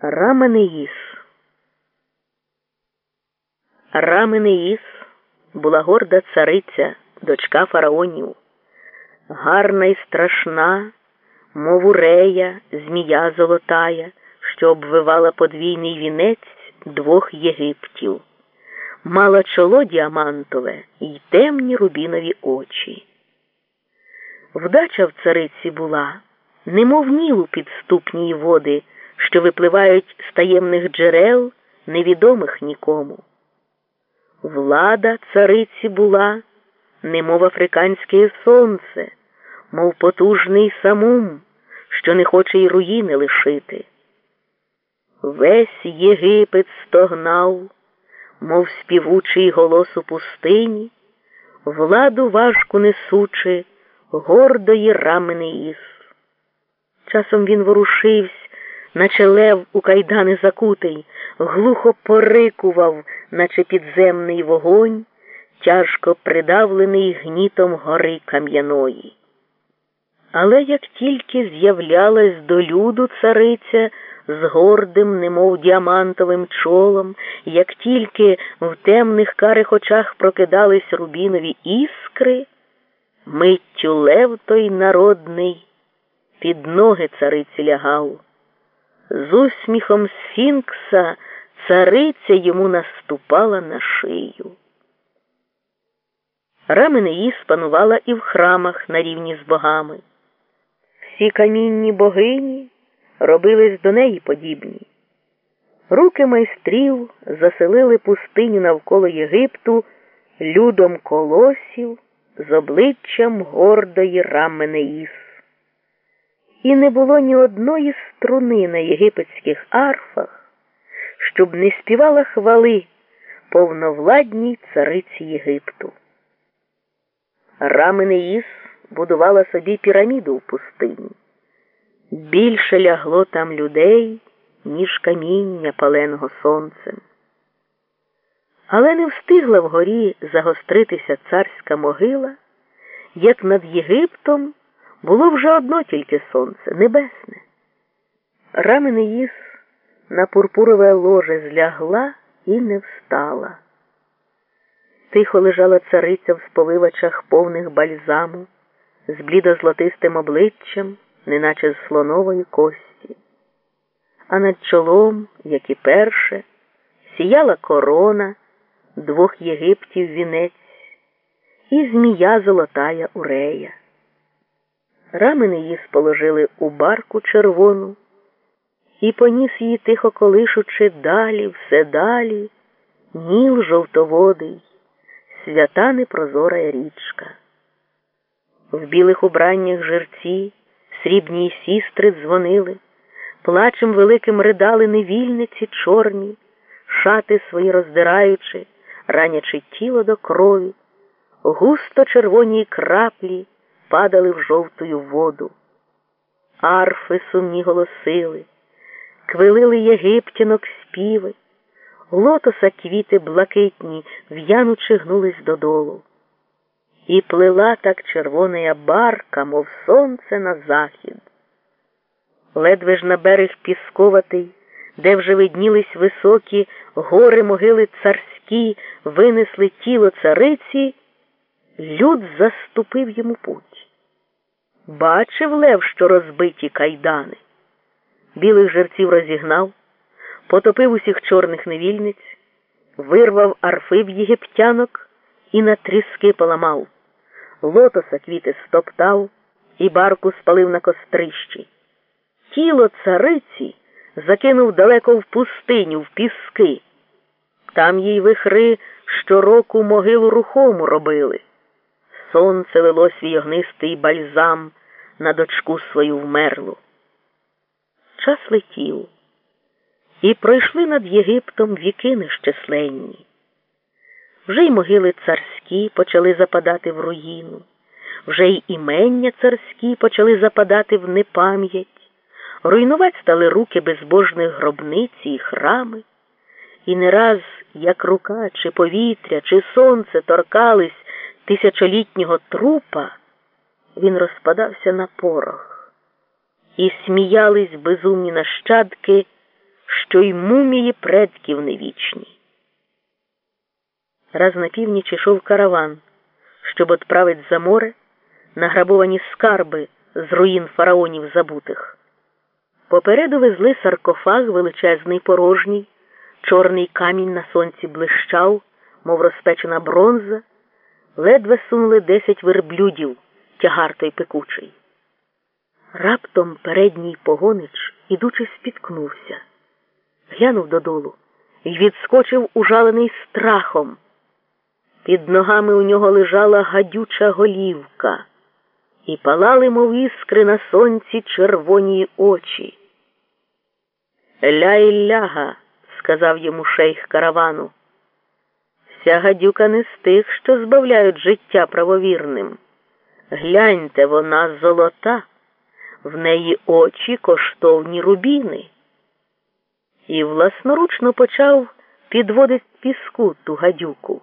Раменеїс. Раменеїс була горда цариця, дочка фараонів, гарна і страшна, мов урея, змія золотая, що обвивала подвійний вінець двох Єгиптів, мала чоло діамантове й темні рубінові очі. Вдача в цариці була, немов нілу підступній води що випливають з таємних джерел, невідомих нікому. Влада цариці була, немов африканське сонце, мов потужний самум, що не хоче й руїни лишити. Весь Єгипет стогнав, мов співучий голос у пустині, владу важку несучи, гордої рамени іс. Часом він ворушився наче лев у кайдани закутий, глухо порикував, наче підземний вогонь, тяжко придавлений гнітом гори кам'яної. Але як тільки з'являлась до люду цариця з гордим, немов діамантовим чолом, як тільки в темних карих очах прокидались рубінові іскри, миттю лев той народний під ноги цариці лягав. З усміхом Сфінкса цариця йому наступала на шию. Раменеї спанувала і в храмах на рівні з богами. Всі камінні богині робились до неї подібні. Руки майстрів заселили пустиню навколо Єгипту людом колосів з обличчям гордої Раменеїс і не було ні одної струни на єгипетських арфах, щоб не співала хвали повновладній цариці Єгипту. Раменеїс будувала собі піраміду в пустині. Більше лягло там людей, ніж каміння паленого сонцем. Але не встигла вгорі загостритися царська могила, як над Єгиптом було вже одно тільки сонце, небесне. Раменеїс на пурпурове ложе злягла і не встала. Тихо лежала цариця в сповивачах повних бальзаму, з блідо-злотистим обличчям, неначе з слонової кості. А над чолом, як і перше, сіяла корона двох Єгиптів вінець і змія золотая урея. Рамени її сположили у барку червону і поніс її тихо колишучи далі, все далі, ніл жовтоводий, свята непрозора річка. В білих убраннях жерці срібні сістри дзвонили, плачем великим ридали невільниці чорні, шати свої роздираючи, ранячи тіло до крові, густо червоні краплі падали в жовтую воду. Арфи сумні голосили, квилили єгиптянок співи, лотоса квіти блакитні, в'янучи гнулись додолу. І плила так червона барка, мов сонце на захід. Ледве ж на берег пісковатий, де вже виднілись високі гори могили царські, винесли тіло цариці, люд заступив йому путь. Бачив Лев, що розбиті кайдани. Білих жерців розігнав, потопив усіх чорних невільниць, вирвав арфи в єгиптянок і на тріски поламав, лотоса квіти стоптав і барку спалив на кострищі. Тіло цариці закинув далеко в пустиню, в піски. Там їй вихри щороку могилу рухому робили. Сонце лило свій огнистий бальзам на дочку свою вмерлу. Час летів, і пройшли над Єгиптом віки нещасленні. Вже й могили царські почали западати в руїну, вже й імення царські почали западати в непам'ять, руйнувати стали руки безбожних гробниці і храми, і не раз, як рука, чи повітря, чи сонце торкались тисячолітнього трупа, він розпадався на порох, і сміялись безумні нащадки що й мумії предків невічні. Раз на північ ішов караван, щоб отправить за море награбовані скарби з руїн фараонів забутих. Попереду везли саркофаг величезний порожній, чорний камінь на сонці блищав, мов розпечена бронза, ледве сунули десять верблюдів, тягар той пекучий. Раптом передній погонич, ідучи, спіткнувся, глянув додолу і відскочив ужалений страхом. Під ногами у нього лежала гадюча голівка, і палали, мов іскри на сонці червоні очі. Ля-ілляга, сказав йому шейх каравану. Вся гадюка не з тих, що збавляють життя правовірним. Гляньте, вона золота, в неї очі коштовні рубіни. І власноручно почав підводити піску ту гадюку.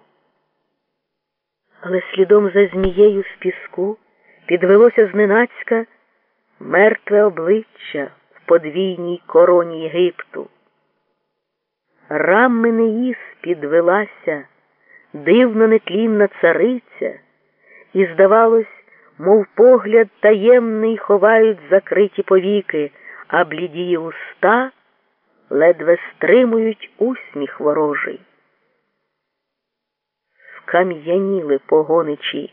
Але слідом за змією з піску підвелося зненацька мертве обличчя в подвійній короні Єгипту. Рамменеїс підвелася, дивно нетлінна цариця, і, здавалось, мов погляд таємний ховають закриті повіки, а блідії уста ледве стримують усміх ворожий. Скам'яніли погоничі,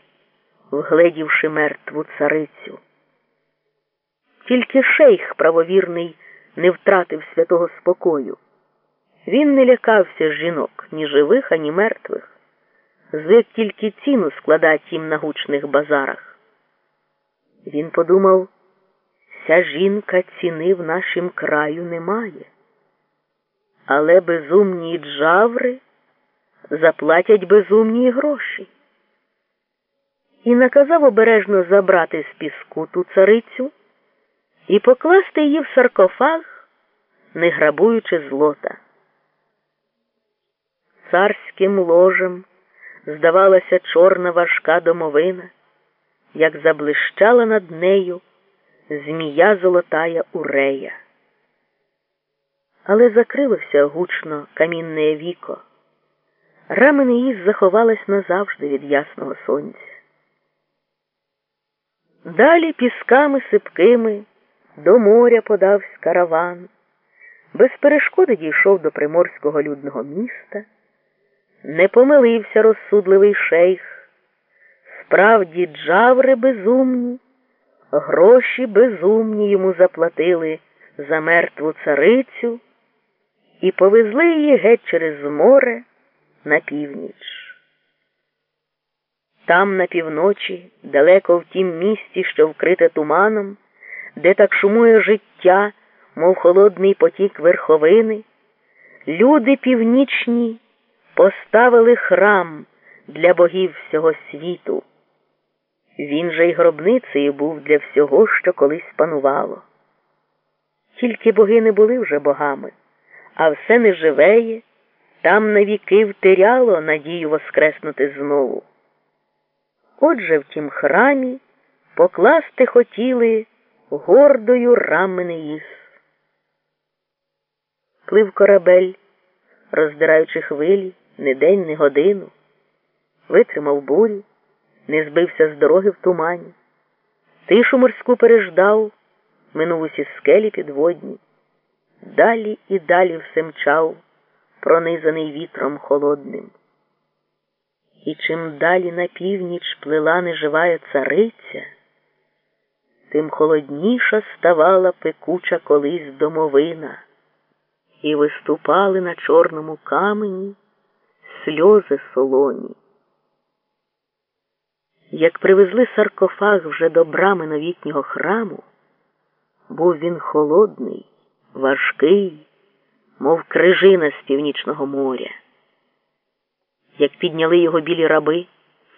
вгледівши мертву царицю. Тільки шейх правовірний не втратив святого спокою. Він не лякався жінок ні живих, ані мертвих, звик тільки ціну складать їм на гучних базарах. Він подумав, ця жінка ціни в нашім краю немає, але безумні джаври заплатять безумні гроші. І наказав обережно забрати з піску ту царицю і покласти її в саркофаг, не грабуючи злота. Царським ложем здавалася чорна важка домовина, як заблищала над нею змія золотая урея. Але закрилося гучно камінне віко. Рамен її заховалась назавжди від ясного сонця. Далі пісками сипкими до моря подавсь караван, без перешкоди дійшов до приморського людного міста, не помилився розсудливий шейх. Справді джаври безумні, гроші безумні йому заплатили за мертву царицю і повезли її геть через море на північ. Там, на півночі, далеко в тім місті, що вкрите туманом, де так шумує життя, мов холодний потік верховини, люди північні поставили храм для богів всього світу. Він же й гробницею був для всього, що колись панувало. Тільки боги не були вже богами, а все неживеє, там навіки втеряло надію воскреснути знову. Отже в тім храмі покласти хотіли гордою Раменеїс. Плив корабель, роздираючи хвилі, не день, не годину, витримав бурю, не збився з дороги в тумані, тишу морську переждав, минув усі скелі підводні, далі і далі все мчав, пронизаний вітром холодним. І чим далі на північ плила неживая цариця, тим холодніша ставала пекуча колись домовина, і виступали на чорному камені сльози солоні. Як привезли саркофаг вже до брами новітнього храму, був він холодний, важкий, мов крижина з північного моря. Як підняли його білі раби,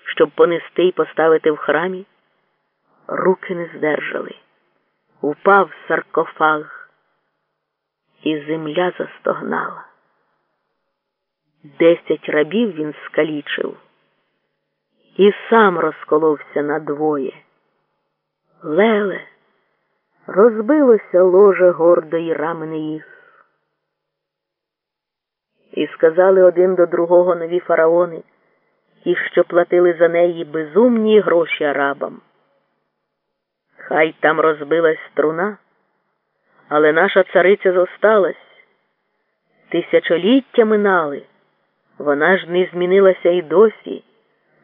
щоб понести й поставити в храмі, руки не здержали, упав саркофаг, і земля застогнала. Десять рабів він скалічив і сам розколовся надвоє. Леле, розбилося ложе гордої рамени їх. І сказали один до другого нові фараони, ті, що платили за неї безумні гроші арабам. Хай там розбилась струна, але наша цариця зосталась. Тисячоліття минали, вона ж не змінилася й досі,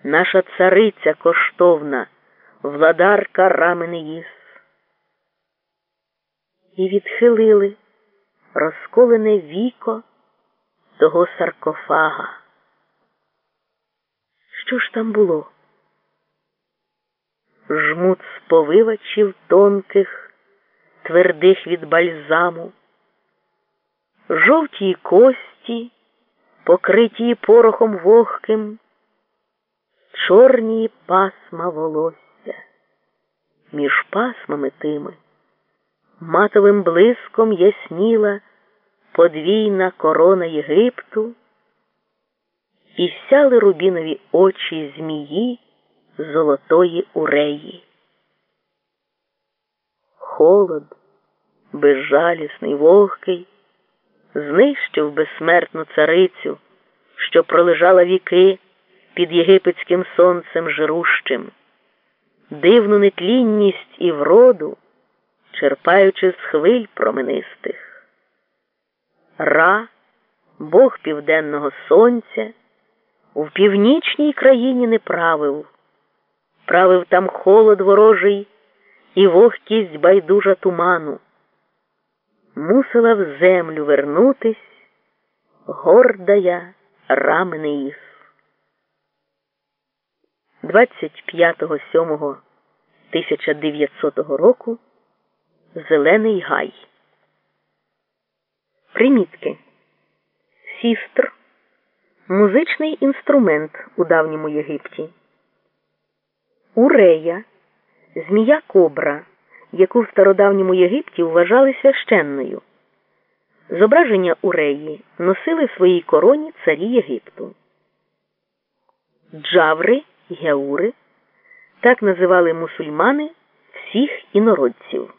наша цариця коштовна, владарка Раменеїс. І відхилили розколене віко того саркофага. Що ж там було? Жмут сповивачів тонких, твердих від бальзаму, жовті кості, покриті порохом вогким, чорні пасма волосся, між пасмами тими матовим блиском ясніла подвійна корона Єгипту, і сяли рубінові очі змії золотої уреї. Холод, безжалісний, вогкий, знищив безсмертну царицю, що пролежала віки під єгипетським сонцем жирущим, дивну нетлінність і вроду, черпаючи з хвиль променистих. Ра, Бог південного сонця, в північній країні не правив, правив там холод ворожий і вогкість байдужа туману. Мусила в землю вернутись гордая Раменеїс. 25.07.1900 року Зелений Гай Примітки. Сістр музичний інструмент у давньому Єгипті. Урея змія кобра, яку в стародавньому Єгипті вважали священною. Зображення уреї носили в своїй короні царі Єгипту. Джаври, геури так називали мусульмани всіх інородців.